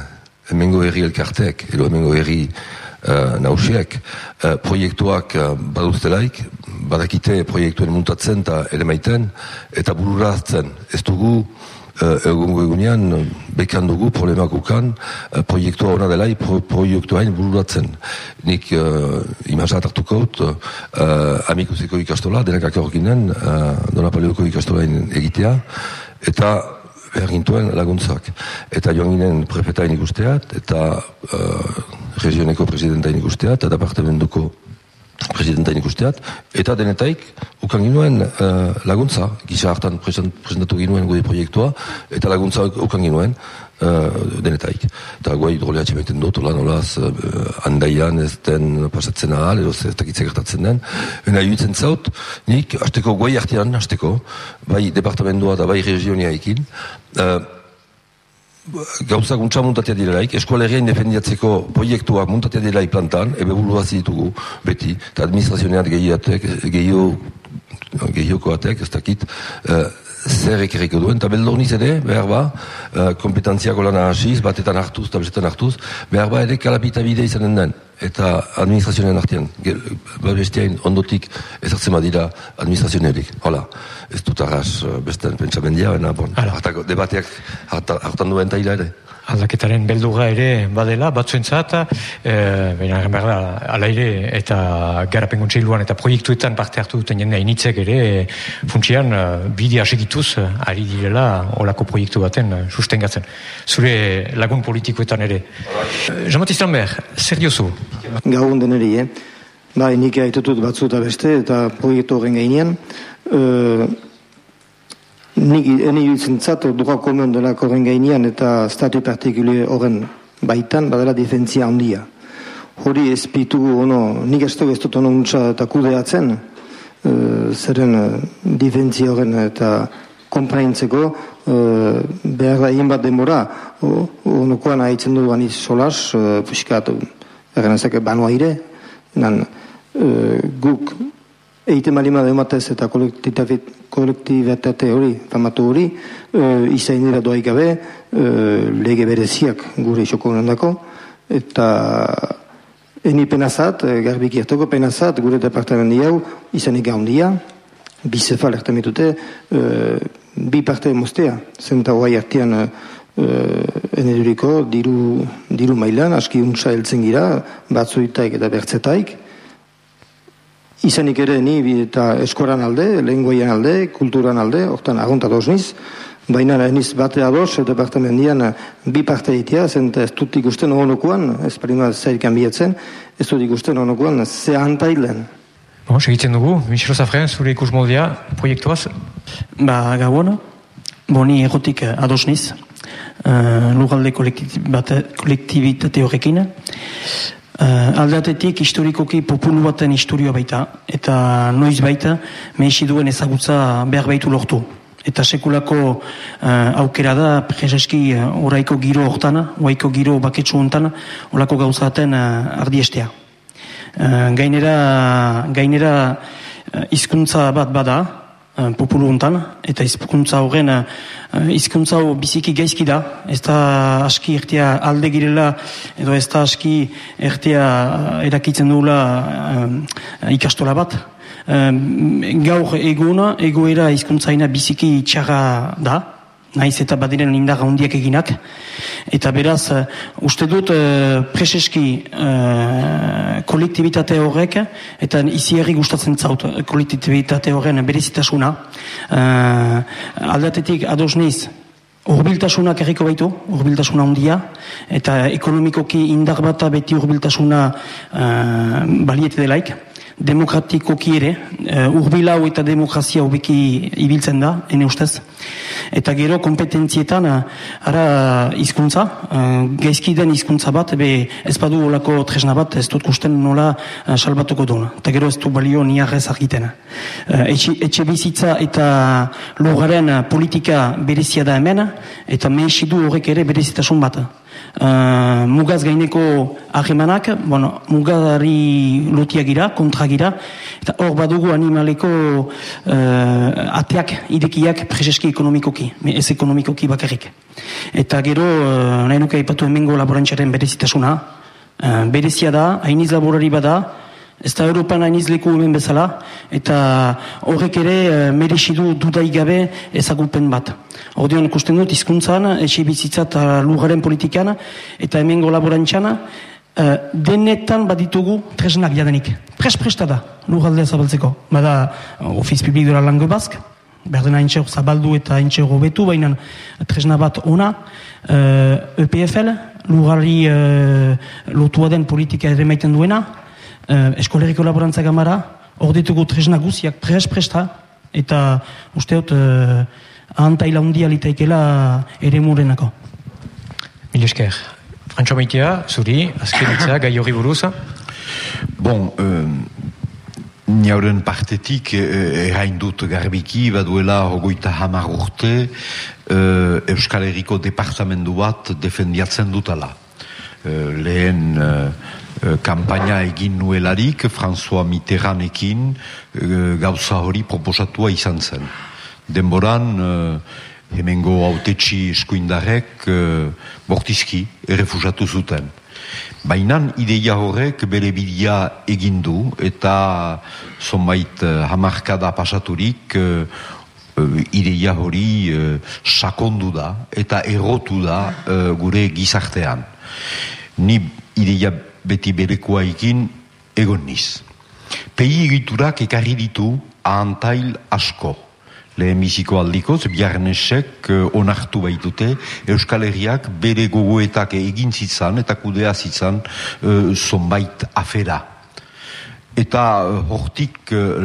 hemengo herri elkartek, edo hemengo herri uh, nausiek, uh, proiektuak uh, baduztelaik, badakite proiektuen muntatzen eta ere maiten, eta bururazten, ez dugu, uh, egungo egunean bekan dugu problemak ukan uh, proiektua hona dela pro, proiektua hain bururatzen. Nik uh, imazat hartuko dut uh, amikuseko ikastola denak akorkinen uh, donapalioko ikastola egitea eta behar gintuen laguntzak. Eta joan ginen prefetain ikusteat eta uh, regioneko presidentain ikusteat eta departamentuko presidentain ikusteat, eta denetaik, ukan ginuen uh, laguntza, gisa hartan presentatu ginuen gure proiektua, eta laguntza ukan ginuen uh, denetaik. Eta guai hidrolea txemeten dut, lan olaz, uh, andaian ez den pasatzen ahal, edo ez dakitzea gertatzen den. Ena iruditzen zaut, nik, hasteko guai hartian, hasteko, bai departamentoa eta bai regionia ekin, uh, gauza guntza muntatea direlaik, eskualeria indefendiatzeko proiektuak muntatea direlaik plantan, ebe buru ditugu beti, eta administrazioneat gehiatek, gehioko atek, ez dakit, uh, zer ekerriko duen, eta beldorniz ere, behar ba, uh, kompetentziako lana hasiz, batetan hartuz, eta bestetan hartuz, behar ba ere kalapita bide izanen den, eta administrazioen artean, bestiain ondotik ezartzen badira administrazionerik, hola, ez dut arras beste pentsamendia, baina, bon, hartako debateak hartan duen taila ere aldaketaren beldurra ere badela, batzuentzat, e, baina ala ere, eta garapen kontseiluan eta proiektuetan parte hartu duten jende initzek ere, funtsian, bide asegituz, ari direla, olako proiektu baten sustengatzen. Zure lagun politikoetan ere. Jean-Baptiste Lambert, zer diozu? Gaugun deneri, eh? Bai, nik haitutut batzu eta beste, eta proiektu horren gainean, uh, nik ene iruditzen zat, duga komen dela korren gainean eta statu partikule horren baitan, badala defentzia handia. Hori ez pitu ono, nik ez dut ez dut ono untsa eta kudeatzen, e, zeren e, defentzia horren eta konpraintzeko e, behar da bat demora, onokoan haitzen du aniz solas, e, piskat, erren ezak banua ire, nan, e, guk Eite malima da ematez eta kolektibetate hori, famatu hori, e, izain dira doa ikabe, e, lege bereziak gure isoko dako, eta eni penazat, e, garbiki hartoko penazat, gure departamendi hau, izanik gaundia, bizefa lertamitute, e, bi parte mostea, zenta hoai artian e, eneduriko diru, diru mailan, aski untsa heltzen gira, batzuitaik eta bertzetaik, izanik ere ni eta eskoran alde, lehengoian alde, kulturan alde, hortan agonta niz, baina niz bate ados, departamendian bi parte ditia, zen ez dut ikusten honokuan, ez prima zairkan bietzen, ez dut ikusten honokuan, ze antailen. Bon, segitzen dugu, Michel Zafren, zure ikus moldia, proiektuaz? Ba, gabon, boni egotik ados niz, uh, lugalde kolektibitate horrekin, Uh, aldatetik historikoki populu baten historioa baita, eta noiz baita, mehesi duen ezagutza behar baitu lortu. Eta sekulako uh, aukera da, prezeski, uh, oraiko giro hortana, oraiko giro baketsu hontana, orako gauzaten uh, ardiestea. Uh, gainera, gainera uh, izkuntza bat bada, populu hontan, eta izkuntza horren uh, Uh, izkuntza biziki gaizki da, ez da aski ertea alde girela, edo ez da aski ertea uh, erakitzen duela uh, ikastola bat. gaur eguna, egoera izkuntzaina biziki txarra da, naiz eta badiren indar handiak eginak. Eta beraz, uh, uste dut uh, preseski uh, kolektibitate horrek, eta izi herri gustatzen zaut kolektibitate horren berezitasuna. Uh, aldatetik ados niz, Urbiltasunak erriko baitu, urbiltasuna handia, eta ekonomikoki indar bat beti urbiltasuna uh, baliete delaik demokratikoki ere, uh, urbilau eta demokrazia hobeki ibiltzen da, ene ustez. Eta gero kompetentzietan, uh, ara izkuntza, uh, gaizki den izkuntza bat, be ez badu olako tresna bat, ez dut kusten nola salbatuko duen. Eta gero ez du balio niarrez argiten. Etxe, etxe bizitza eta logaren politika berezia da hemen, eta mehesidu horrek ere berezitasun bat. Uh, mugaz gaineko ahemanak, bueno, mugadari lotiak gira, kontra gira, eta hor badugu animaleko uh, ateak, idekiak prezeski ekonomikoki, ez ekonomikoki bakarrik. Eta gero, uh, nahi nuke ipatu emengo laborantxaren berezitasuna, uh, berezia da, hainiz laborari bada, ez da Europan hainiz leku hemen bezala, eta horrek ere uh, merezidu dudaigabe ezagupen bat. Ordean ikusten dut hizkuntzan, etxe bizitza eta lugaren politikan, eta hemen laborantxana, uh, denetan baditugu tresnak jadenik. Pres-presta da, lugaldea zabaltzeko. Bada, ofiz publik dira lango bazk, berden haintxe zabaldu eta haintxe betu, baina tresna bat ona, uh, EPFL, lugarri uh, lotua den politika ere maiten duena, uh, eskoleriko laborantza gamara, hor ditugu tresna guziak pres-presta, eta usteot, uh, ahantaila hundia litaikela ere murenako. Mil esker. Frantxo maitea, zuri, azkenitza, [COUGHS] gai hori buruz? Bon, euh, Niauren partetik eh, erain dut garbiki, baduela hogoita hamar urte eh, Euskal Herriko departamendu bat defendiatzen dutala. Eh, lehen eh, kampaina egin nuelarik, François Mitterrandekin eh, gauza hori proposatua izan zen denboran uh, hemengo autetxi eskuindarek uh, bortizki errefusatu zuten. Baina ideia horrek bere bidea egindu eta zonbait hamarkada pasaturik ideia hori sakondu da eta errotu da gure gizartean. Ni ideia beti berekoa ikin egon niz. Pei egiturak ekarri ditu ahantail asko. Lehen biziko aldikoz, biarnesek uh, onartu baitute, Euskal Herriak bere gogoetak egin zitzan eta kudea zitzan uh, zonbait afera. Eta uh, hortik uh,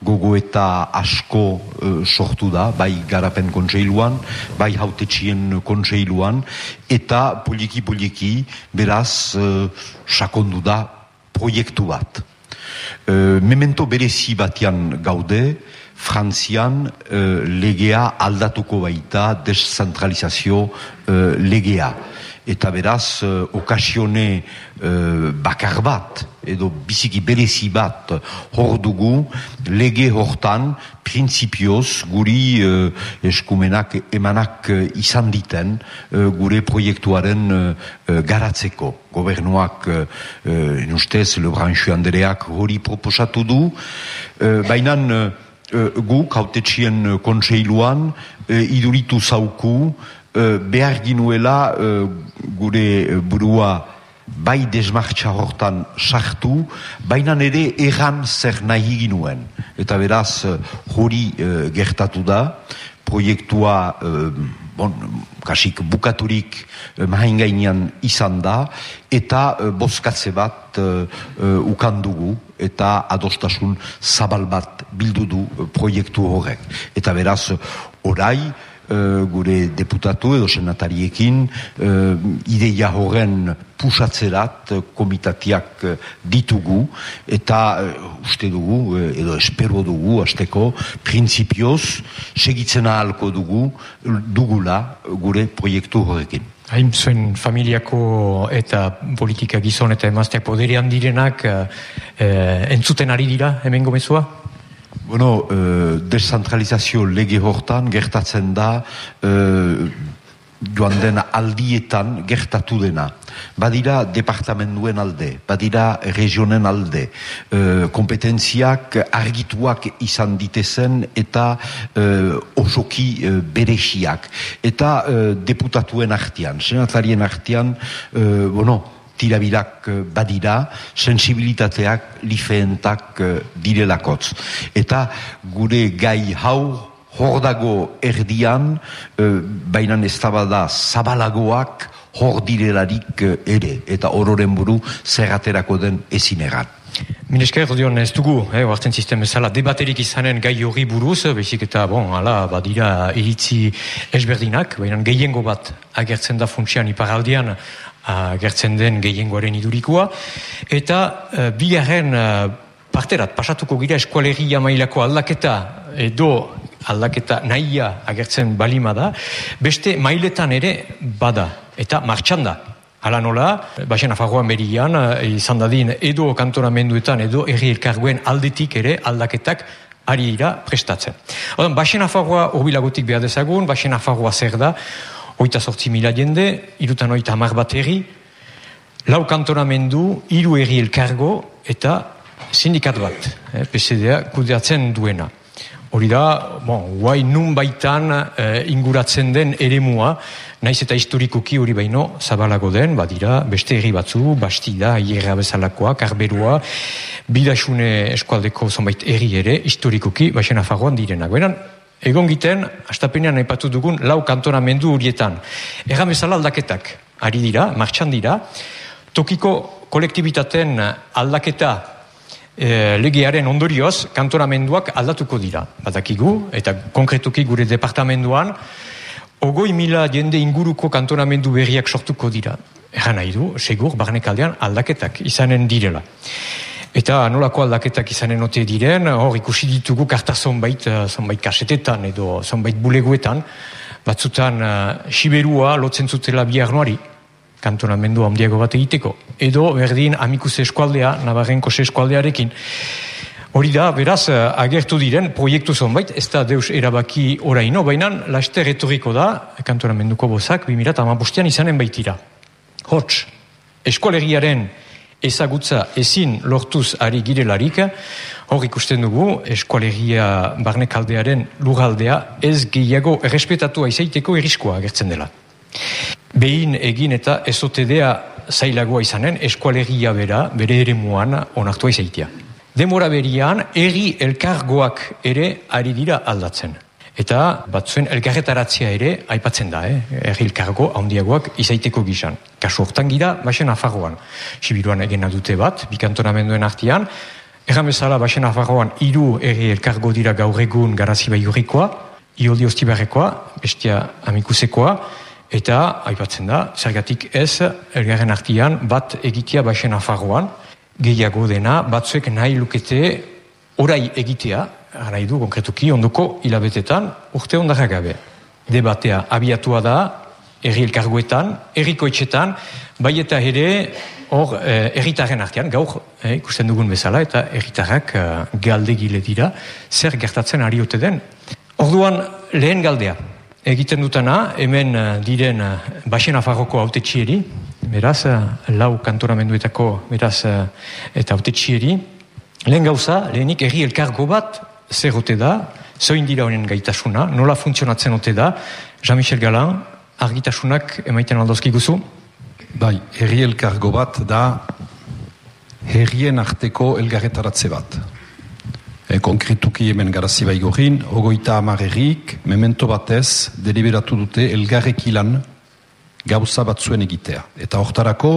landa gogoeta asko uh, sortu da, bai garapen kontseiluan, bai hautetxien kontseiluan, eta poliki-poliki beraz uh, sakondu da proiektu bat. Uh, memento berezi batian gaude, Frantzian uh, legea aldatuko baita descentralizazio uh, legea. Eta beraz, uh, okasione uh, bakar bat, edo biziki berezi bat hor dugu, lege hortan, prinsipioz, guri uh, eskumenak emanak uh, izan diten, uh, gure proiektuaren uh, garatzeko. Gobernuak, uh, uh, nustez, Lebranchu Andereak hori proposatu du, uh, baina... Guk hautetxien kontseiluan iduritu zauku behar ginuela gure burua bai desmartxa hortan sartu, baina ere erran zer nahi ginuen. Eta beraz, hori uh, gertatu da, proiektua uh, bon, kasik bukaturik uh, mahain izan da, eta uh, boskatze bat uh, ukandugu, eta adostasun zabal bat bildu du proiektu horrek. Eta beraz, orai, gure deputatu edo senatariekin uh, ideia horren pusatzerat uh, komitatiak ditugu eta uste dugu edo espero dugu azteko prinsipioz segitzen ahalko dugu dugula gure proiektu horrekin. Hain zuen familiako eta politika gizon eta emazteak poderian direnak entzuten ari dira hemen gomezua? Bueno, uh, descentralizazio lege hortan gertatzen da uh, joan dena aldietan gertatu dena. Badira departamentuen alde, badira regionen alde, uh, kompetentziak argituak izan ditezen eta uh, osoki uh, berexiak. Eta uh, deputatuen artian, senatarien artian, uh, bueno, tirabirak eh, badira, sensibilitateak lifeentak eh, direlakotz. Eta gure gai hau hor dago erdian, eh, bainan ez da zabalagoak hor direlarik ere, eta hororen buru zerraterako den ezin egan. Minesker, dion, ez dugu, eh, oartzen sistem ezala, debaterik izanen gai hori buruz, bezik eta, bon, ala, badira iritzi ezberdinak, baina gehiengo bat agertzen da funtsian iparaldian, agertzen den gehiengoaren idurikoa, eta uh, bigarren uh, parterat, pasatuko gira eskualegia mailako aldaketa edo aldaketa nahia agertzen balima da, beste mailetan ere bada, eta martxan da. Hala nola, Baxen Afarroan berian, izan dadin edo kantonamenduetan edo erri elkarguen aldetik ere aldaketak ari dira prestatzen. Odan, Baxen Afarroa urbilagotik behar dezagun, Baxen Afarroa zer da, oita sortzi mila jende, irutan oita hamar bat erri, lau kantonamendu, iru erri elkargo eta sindikat bat, eh, PCDA kudeatzen duena. Hori da, bon, guai nun baitan eh, inguratzen den eremua, naiz eta historikoki hori baino zabalago den, badira, beste herri batzu, bastida, hierra bezalakoa, karberua, bidasune eskualdeko zonbait herri ere, historikoki, baxen afagoan direnak. Beran, egon giten, astapenean aipatu dugun, lau kantonamendu horietan. Egan bezala aldaketak, ari dira, martxan dira, tokiko kolektibitaten aldaketa e, legearen ondorioz, kantonamenduak aldatuko dira. Badakigu, eta konkretuki gure departamenduan, ogoi mila jende inguruko kantonamendu berriak sortuko dira. Egan nahi du, segur, barnekaldean aldaketak izanen direla. Eta nolako aldaketak izanen ote diren, hor ikusi ditugu karta zonbait, eh, zonbait kasetetan edo zonbait buleguetan, batzutan uh, siberua lotzen zutela bihar noari, kantonamendu handiago bat egiteko. Edo berdin amikus eskualdea, nabarrenko eskualdearekin. Hori da, beraz, agertu diren proiektu zonbait, ez da deus erabaki oraino, baina laster etorriko da, kantoramenduko bozak, 2008an izanen baitira. Hots, eskualegiaren ezagutza ezin lortuz ari girelarik, hor ikusten dugu eskualegia barnekaldearen lugaldea ez gehiago errespetatua izaiteko iriskoa agertzen dela. Behin egin eta ezotedea zailagoa izanen eskualegia bera bere ere muan onartua izaitia. Demora berian, eri elkargoak ere ari dira aldatzen. Eta batzuen elkarretaratzea ere aipatzen da, eh? erri elkargo handiagoak izaiteko gizan. Kasu hortan gira, basen afarroan. Sibiruan egena dute bat, bikantonamenduen artian, Erran bezala, basen afarroan, hiru erri elkargo dira gaur egun garazi bai hurrikoa, ioldi ostibarrekoa, bestia amikusekoa, eta, aipatzen da, zergatik ez, elgarren artian, bat egitea basen afarroan, gehiago dena, batzuek nahi lukete orai egitea, nahi du, konkretuki, ondoko hilabetetan, urte ondara gabe. Debatea abiatua da, erri elkargoetan, erriko etxetan, bai eta ere, hor, eh, artean, gaur, eh, ikusten dugun bezala, eta erritarrak eh, galde gile dira, zer gertatzen ari ote den. Orduan, lehen galdea, egiten dutana, hemen eh, diren eh, basen afarroko haute txieri, beraz, eh, lau kantoramenduetako, beraz, eta haute txieri, lehen gauza, lehenik erri elkargo bat, zer ote da, zoin dira honen gaitasuna, nola funtzionatzen ote da, Jean-Michel Galan, argitasunak emaiten aldozki guzu, Bai, herri elkargo bat da herrien arteko elgarretaratze bat. E, konkretuki hemen garazi baigorin, ogoita amar herrik, memento batez, deliberatu dute elgarrekilan gauza batzuen egitea. Eta hortarako,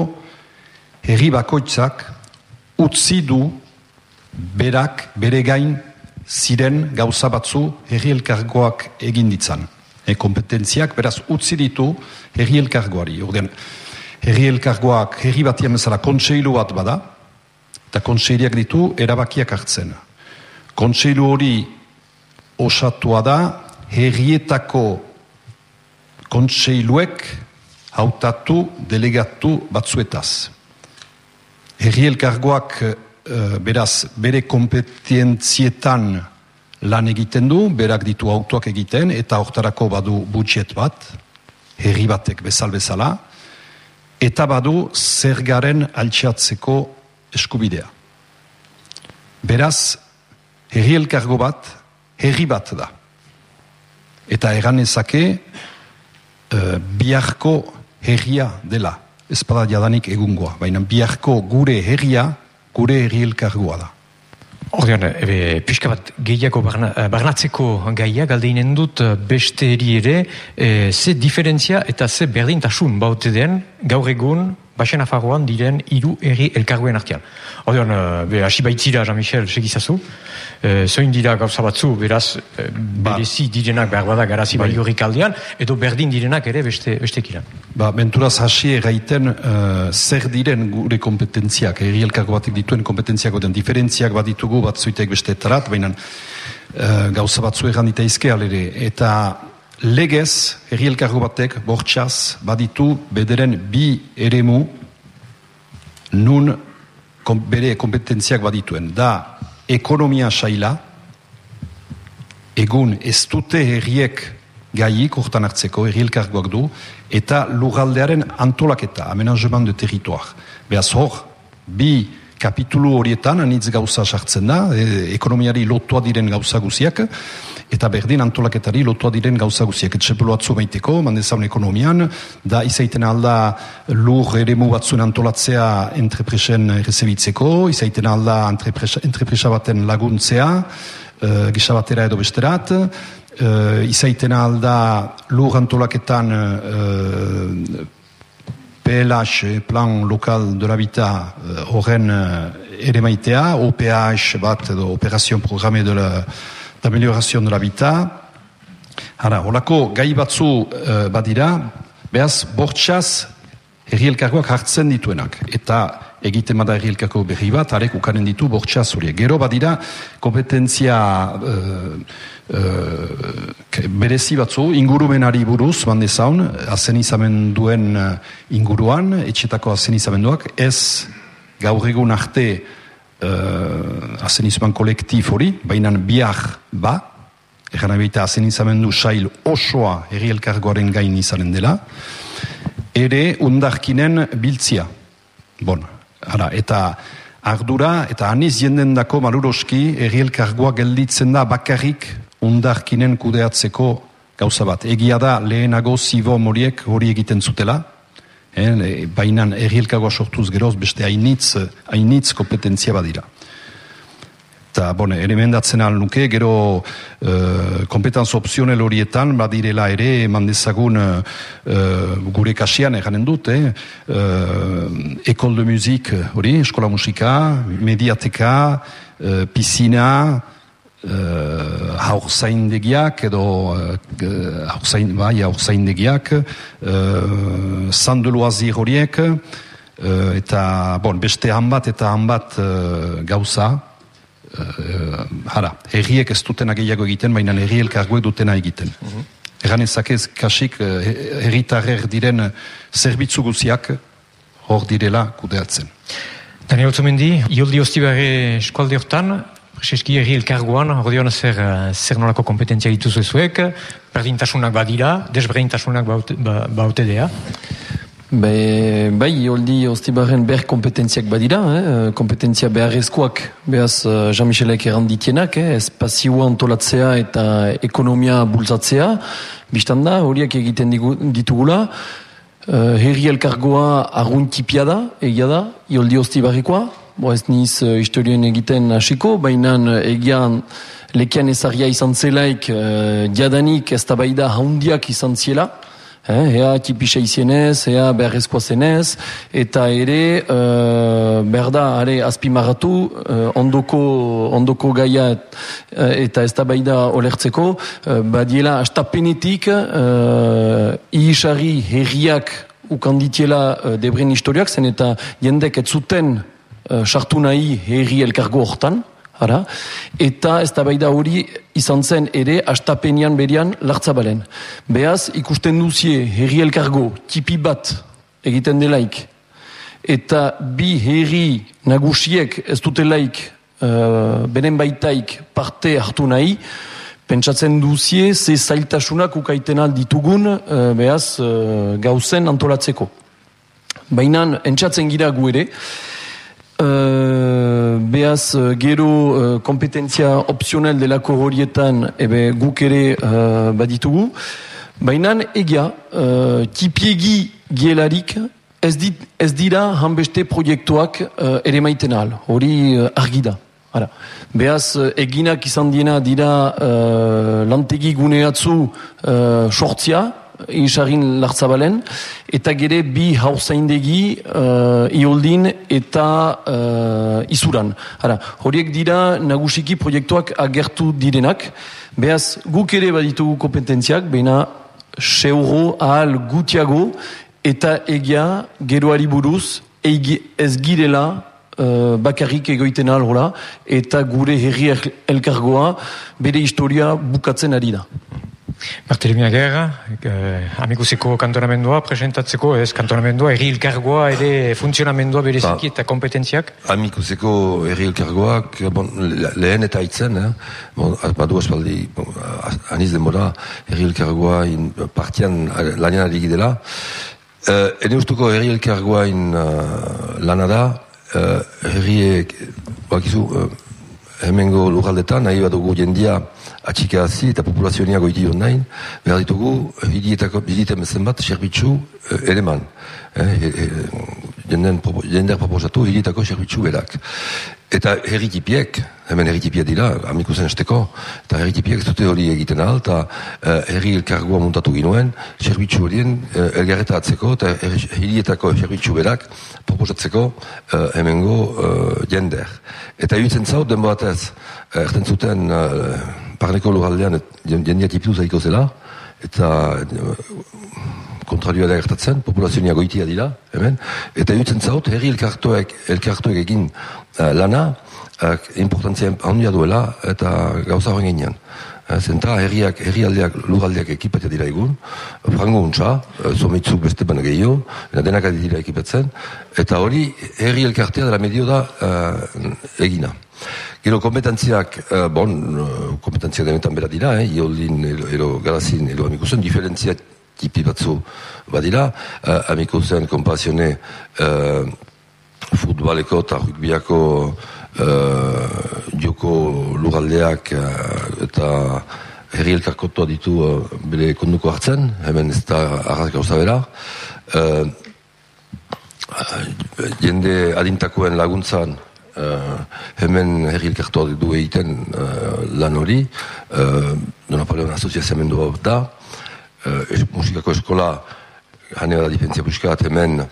herri bakoitzak utzi du berak, bere gain, ziren gauza batzu herri elkargoak egin ditzan. E, kompetentziak, beraz, utzi ditu herri elkargoari. Ordean, herri elkargoak herri bat bezala kontseilu bat bada, eta kontseiliak ditu erabakiak hartzen. Kontseilu hori osatua da herrietako kontseiluek hautatu delegatu batzuetaz. Herri elkargoak beraz bere kompetientzietan lan egiten du, berak ditu autoak egiten, eta hortarako badu budget bat, herri batek bezal bezala, eta badu zergaren altxatzeko eskubidea. Beraz, herri elkargo bat, herri bat da. Eta egan ezake, uh, biharko herria dela. Ez jadanik egungoa, baina biharko gure herria, gure herri elkargoa da. Ordean, ebe, pixka bat gehiago barna, eh, barnatzeko gaia, galdeinen dut eh, beste eri ere, e, ze diferentzia eta ze berdintasun baute den gaur egun Baxen afarroan diren hiru erri elkarguen artean. Ordean, be, hasi baitzira, Jean-Michel, segizazu, e, zoin dira gauza batzu, beraz, e, berezi direnak behar bada garazi bai horrik aldean, edo berdin direnak ere beste, beste kiran. Ba, benturaz hasi erraiten uh, zer diren gure kompetentziak, erri elkargo batik dituen kompetentziak, oden diferentziak bat ditugu, bat zuitek beste etarat, baina uh, gauza batzu erran ditaizke alere, eta legez, herri elkargo batek, bortxaz, baditu bederen bi eremu nun kom, bere kompetentziak badituen. Da, ekonomia saila, egun ez dute herriek gaiik urtan hartzeko, herri elkargoak du, eta lugaldearen antolaketa, amenazement de territoar. Beaz hor, bi kapitulu horietan, anitz gauza sartzen da, e, ekonomiari lotua diren gauza guziak, eta berdin antolaketari lotua diren gauza guziak. Etxepelo atzu baiteko, mandezaun ekonomian, da izaiten alda lur ere mu batzuen antolatzea entrepresen rezebitzeko, izaiten alda entrepresa baten laguntzea, uh, gisa batera edo besterat, uh, izaiten alda lur antolaketan uh, PLH, Plan Lokal de l'Habitat, horren uh, ere maitea, OPH bat edo Operazio Programe de la d'amélioration de l'habitat. Hara, holako gai batzu uh, badira, behaz, bortxaz, herri elkargoak hartzen dituenak. Eta egiten bada herri elkargo berri bat, arek ukanen ditu bortxaz hori. Gero badira, kompetentzia uh, uh, berezi batzu, ingurumenari buruz, bande zaun, azen izamen duen inguruan, etxetako azen izamen ez gaur egun arte uh, azenizman kolektif hori, baina biak ba, egan abita azenizamendu sail osoa herri elkargoaren gain izanen dela, ere undarkinen biltzia. Bon, ara, eta ardura, eta aniz jenden dako maluroski, herri elkargoa gelditzen da bakarrik undarkinen kudeatzeko gauza bat. Egia da lehenago zibo moriek hori egiten zutela, eh, baina errielkagoa sortuz geroz beste hainitz, hainitz kompetentzia badira. Eta, bon, ere mendatzen nuke, gero uh, kompetanz opzionel horietan, badirela ere, mandezagun uh, gure kasian eganen dut, eh? uh, ekol de muzik hori, eskola musika, mediateka, uh, pisina, uh, haur zaindegiak edo uh, haur zain, bai, haur zaindegiak uh, zandeloazir horiek uh, eta bon, beste hanbat eta hanbat uh, gauza uh, hara, herriek ez dutena gehiago egiten baina herri elkargoek dutena egiten uh -huh. Egan ezakez kasik herritarrer diren zerbitzu guziak hor direla kudeatzen. Daniel Zumendi, Ioldi Ostibarre eskualde hortan, Prezeski erri elkargoan, ordean zer, zer nolako kompetentzia dituzu zuek, berdintasunak badira, desberdintasunak baute, ba. Be, bai, holdi ostibaren ber kompetentziak badira, eh? kompetentzia beharrezkoak, behaz uh, Jean-Michelek erranditienak, eh? espazioa antolatzea eta ekonomia bultzatzea, biztan da, horiak egiten ditugula, uh, herri elkargoa arguntipia da, egia da, holdi ostibarikoa, bo ez niz uh, historien egiten hasiko, baina uh, egian lekian ezagia izan zelaik uh, diadanik ez da haundiak izan ziela, eh, ea tipisa izienez, ea beharrezkoa zenez, eta ere uh, berda are azpimarratu uh, ondoko, ondoko gaia eta ez da olertzeko, uh, badiela astapenetik uh, ihisari herriak ukanditiela uh, debren historiak, zen eta jendek ez zuten Eh, sartu nahi herri elkargo hortan, ara, eta ez da hori izan zen ere astapenian berian lartzabalen. Beaz, ikusten duzie herri elkargo tipi bat egiten delaik, eta bi herri nagusiek ez dutelaik uh, beren baitaik parte hartu nahi, pentsatzen duzie ze zailtasunak ukaiten alditugun uh, beaz uh, gauzen antolatzeko. Baina, entzatzen gira gu ere, Uh, beaz, uh, gero uh, kompetentzia opzionel delako horietan ebe guk ere uh, baditugu. Baina egia, uh, tipiegi gielarik ez, dit, ez dira hanbeste proiektuak uh, ere maiten al. Hori uh, argi da. Ara. Beaz, eginak izan diena dira uh, lantegi guneatzu uh, sortzia, insagin lartzabalen, eta gere bi hauzaindegi uh, ioldin eta uh, izuran. Hara, horiek dira nagusiki proiektuak agertu direnak, behaz guk ere baditugu kompetentziak, baina seuro ahal gutiago eta egia geroari buruz ez girela uh, bakarrik egoiten algola eta gure herri elkargoa bere historia bukatzen ari da. Bartelemia Gerra, eh, amikuseko kantonamendua presentatzeko, ez kantonamendua, erri ilkargoa ere funtzionamendua bereziki ba, eta kompetentziak? Amikuseko erri ilkargoak, bon, lehen eta itzen, eh? bon, badu espaldi, bon, aniz denbora, erri ilkargoa in, partian lanean adigi dela. Uh, ene ustuko erri ilkargoa in uh, lana da, uh, herriek, bakizu, uh, hemengo lurraldetan, nahi badugu jendia, atxika hazi eta populazionia goiti nahi, behar ditugu, hidietako, hidietan bezen bat, serbitzu eh, eleman. Eh, eh, jender proposatu hidietako serbitzu berak. Eta herritipiek, hemen herritipia dira, amikusen esteko, eta herritipiek ez dute hori egiten ahal, eta uh, herri elkargoa muntatu ginoen, serbitzu horien uh, elgarreta atzeko, eta hirietako serbitzu berak proposatzeko uh, hemengo uh, jender. Eta yuntzen zaut, den batez, erten zuten parneko lurraldean jendia tipitu zaiko zela, eta kontrarioa da gertatzen, populazioa goitia dira, hemen, eta dutzen zaut, herri elkartuek, elkartuek egin uh, lana, uh, importantzia handia duela, eta gauza horren ginean. Eh, Zenta herriak, herrialdeak, lugaldeak ekipatia dira egun, frango untsa, zomitzuk beste baina gehiago, denak dira ekipatzen, eta hori herri elkartea dela medio da eh, egina. Gero kompetentziak, eh, bon, eh, kompetentziak denetan bera dira, eh, ioldin, ero, ero galazin, ero amikusen, diferentzia tipi batzu badira, eh, amikusen kompazione eh, futbaleko eta rugbiako uh, joko lugaldeak uh, eta herri elkarkotua ditu uh, bere konduko hartzen, hemen ez da arraz gauza bera. Uh, jende adintakoen laguntzan uh, hemen herri elkartua du egiten uh, lan hori, uh, Donapoleon asoziazamendu da, uh, es, musikako eskola hane da difentzia buskat hemen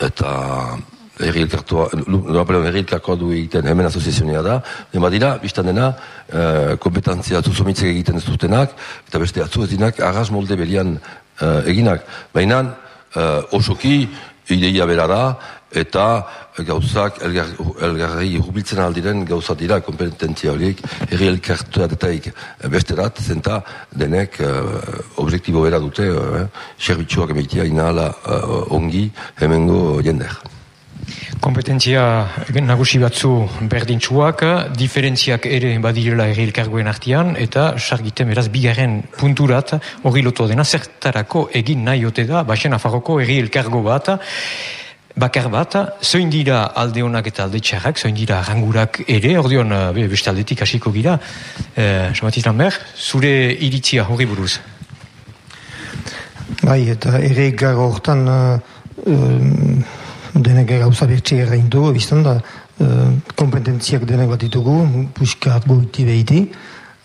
eta herri elkartua, Napoleon herri elkartua du egiten hemen asoziazionia da, dema dira, biztan dena, uh, kompetentzia zuzomitzek egiten ez dutenak, eta beste atzu ez dinak, arras molde belian uh, eginak. Baina, uh, osoki, ideia bera da, eta gauzak elgar, elgarri hubiltzen aldiren gauza dira kompetentzia horiek herri elkartua detaik besterat, zenta denek uh, objektibo bera dute uh, serbitxuak emeitia inala uh, ongi hemengo jender. Kompetentzia nagusi batzu berdintsuak, diferentziak ere badirela ere elkargoen artian, eta sargiten beraz bigarren punturat hori lotu dena zertarako egin nahi ote da, basen afarroko ere elkargo bat, bakar bat, zoin dira alde honak eta alde txarrak, zoin dira rangurak ere, ordeon be, beste aldetik hasiko gira, eh, Jean-Baptiste Lambert, zure iritzia hori buruz? Bai, eta ere gara hortan uh, denek gauza bertxe errein dugu, biztan da, uh, kompetentziak denek bat ditugu, puskat goiti behiti,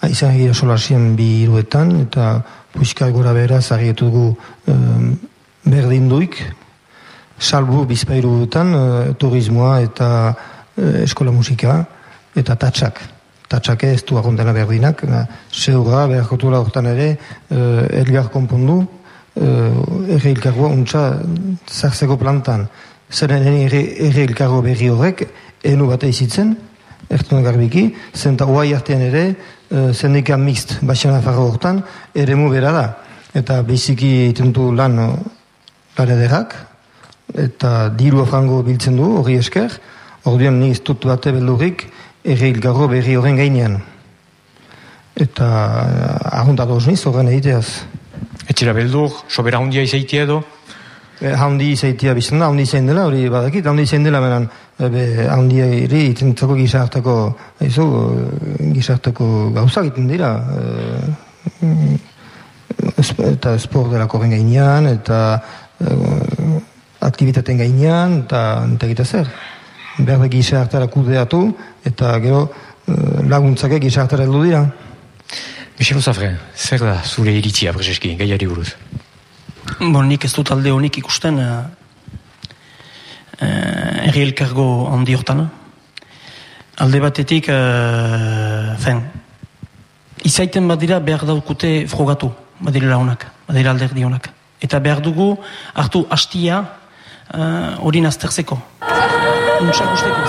izan egira solarsien bi iruetan, eta puskat gora bera zarrietu dugu um, berdin duik, salbu bizpairuetan, uh, turismoa eta uh, eskola musika, eta tatsak. Tatsak ez du agontena berdinak, zeura, beharkotura hortan ere, uh, elgar konpondu, uh, erre ilkargoa untsa zartzeko plantan. Zeren erre, erre ilkargo berri horrek, enu bat eizitzen, ertuen garbiki, zenta oai artean ere, uh, zendika mixt baxena farro hortan, ere bera da. Eta biziki itentu lan uh, larederak, eta diru frango biltzen du, hori esker, orduan ni ez dut bate beldurik, erre ilkargo berri horren gainean. Eta uh, ahontat niz horren egiteaz. Etxera beldur, sobera hundia izaitia edo? E, haundi izaitia bizten da, haundi izain dela, hori badakit, haundi izain dela menan, ebe, haundi ere itentzako gizartako, ezo, gizartako gauzak iten dira, e, eta esport dela korren gainean, eta e, aktivitaten gainean, eta eta gita zer. Berbe gizartara kudeatu, eta gero e, laguntzake gizartara heldu dira. Michel Zafre, zer da zure iritzia, Brezeski, gaiari buruz? Bon, nik ez dut alde honik ikusten uh, uh, erri elkargo handi hortan. Alde batetik, uh, fen, izaiten badira behar daukute frogatu, badirela honak, badira alderdi honak. Eta behar dugu hartu hastia hori uh, nazterzeko. Untsak usteko,